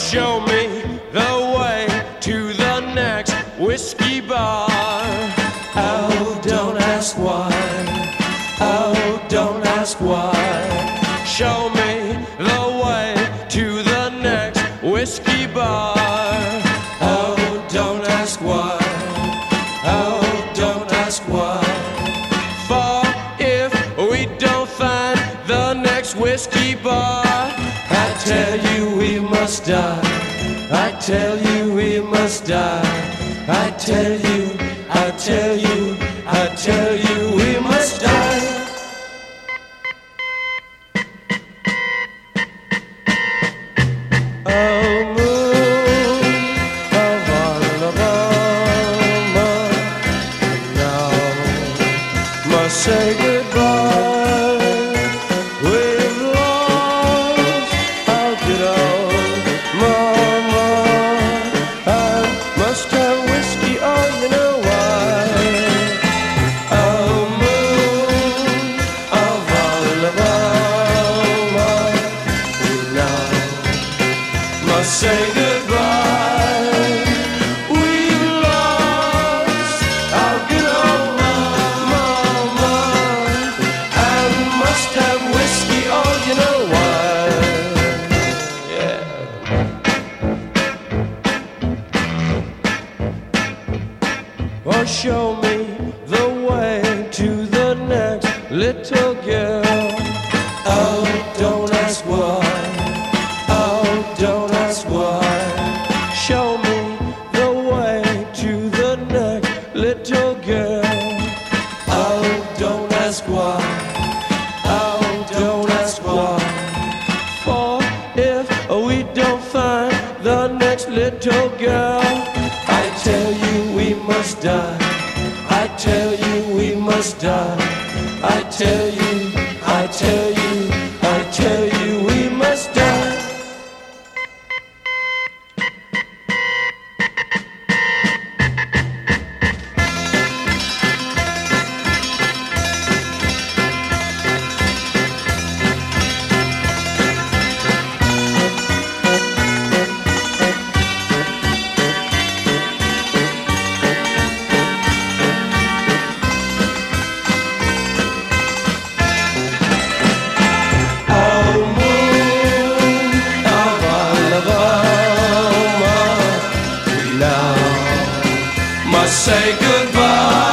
show me the way to the next whiskey bar. Oh, don't ask why. Oh, don't ask why. Show me the way to the next whiskey bar. Oh, don't ask why. Oh, don't ask why. For if we don't find the next whiskey bar, I tell you we must die. I tell you we must die. I tell you, I tell you, I tell you we must die. Say say goodbye. We lost our good old mama, and must have whiskey. Oh, you know why? Yeah. Or show me the way to the next little girl. Oh, ask why. Oh, don't ask why. For if we don't find the next little girl, I tell you we must die. I tell you we must die. I tell you, must say goodbye.